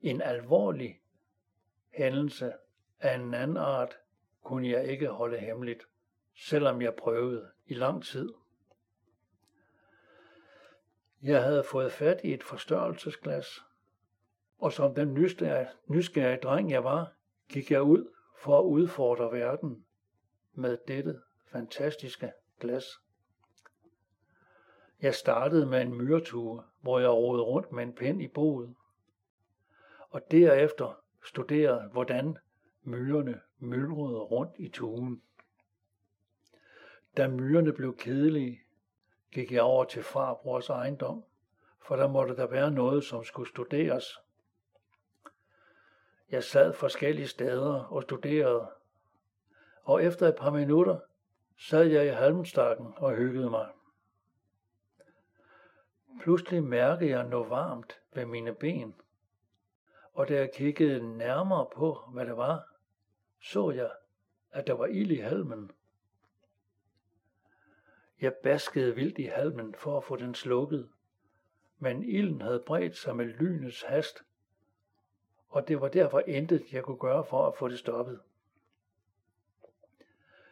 En alvorlig hændelse af en anden art kunne jeg ikke holde hemmeligt, selvom jeg prøvede i lang tid. Jeg havde fået fat i et forstørrelsesglas, og som den nysgerrige, nysgerrige dreng jeg var, gik jeg ud for at udfordre verden med dette fantastiske glas. Jeg startede med en myretue, hvor jeg rodede rundt med en pen i boet, og derefter studerede, hvordan myrerne myldrede rundt i tuen. Da myrerne blev kedelige, gik jeg over til farbrors ejendom, for der måtte der være noget, som skulle studeres. Jeg sad forskellige steder og studerede, og efter et par minutter sad jeg i halmstakken og hyggede mig. Pludselig mærkede jeg noget varmt ved mine ben, og da jeg kiggede nærmere på, hvad det var, så jeg, at der var ild i halmen. Jeg baskede vildt i halmen for at få den slukket, men ilden havde bredt sig med lynets hast, og det var derfor intet, jeg kunne gøre for at få det stoppet.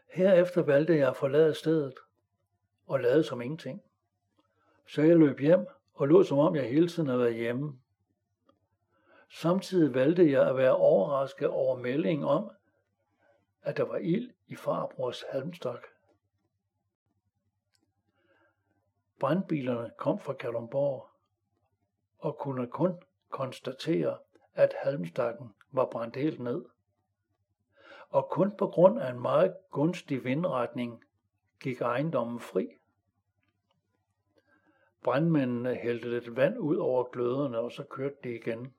Herefter valgte jeg at forlade stedet og lade som ingenting. Så jeg løb hjem og lå som om jeg hele tiden havde været hjemme. Samtidig valgte jeg at være overrasket over meldingen om, at der var ild i farbrors halmstok. Brandbilerne kom fra Kalundborg og kunne kun konstatere, at halmstakken var brændt helt ned. Og kun på grund af en meget gunstig vindretning gik ejendommen fri. Brandmændene hældte lidt vand ud over gløderne, og så kørte det igen.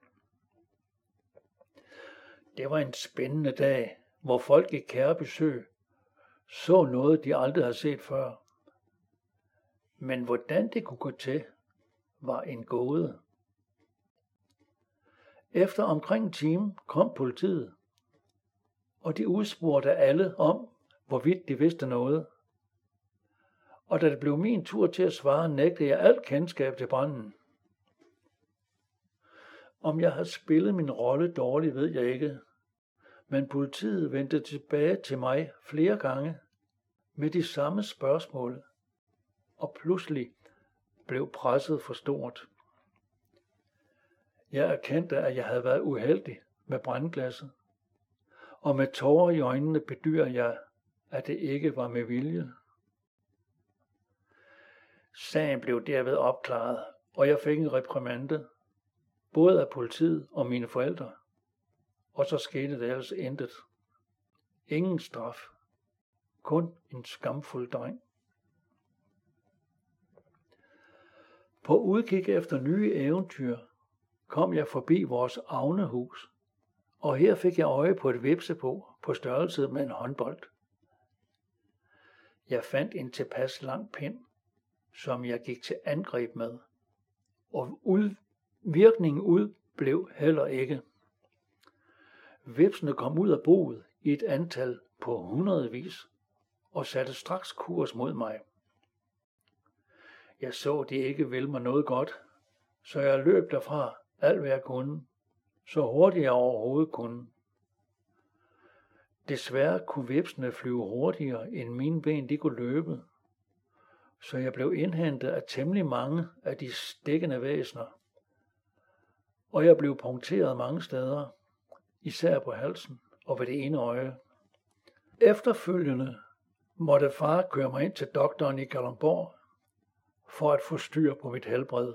Det var en spændende dag, hvor folk i Kærebesø så noget, de aldrig havde set før. Men hvordan det kunne gå til, var en gåde. Efter omkring en time kom politiet, og de udspurgte alle om, hvorvidt de vidste noget. Og da det blev min tur til at svare, nægtede jeg alt kendskab til branden. Om jeg har spillet min rolle dårligt, ved jeg ikke. Men politiet vendte tilbage til mig flere gange med de samme spørgsmål, og pludselig blev presset for stort. Jeg erkendte, at jeg havde været uheldig med brændglasset, og med tårer i øjnene bedyrer jeg, at det ikke var med vilje. Sagen blev derved opklaret, og jeg fik en reprimande, både af politiet og mine forældre. Og så skete der ellers intet. Ingen straf. Kun en skamfuld dreng. På udkig efter nye eventyr kom jeg forbi vores avnehus, og her fik jeg øje på et vipsebo på størrelse med en håndbold. Jeg fandt en tilpas lang pind, som jeg gik til angreb med, og ud, virkningen ud blev heller ikke. Vipsene kom ud af boet i et antal på hundredvis og satte straks kurs mod mig. Jeg så, de ikke ville mig noget godt, så jeg løb derfra alt hvad jeg kunne, så hurtigt jeg overhovedet kunne. Desværre kunne vipsene flyve hurtigere, end mine ben de kunne løbe, så jeg blev indhentet af temmelig mange af de stikkende væsener. Og jeg blev punkteret mange steder, især på halsen og ved det ene øje. Efterfølgende måtte far køre mig ind til doktoren i Kalundborg for at få styr på mit helbred.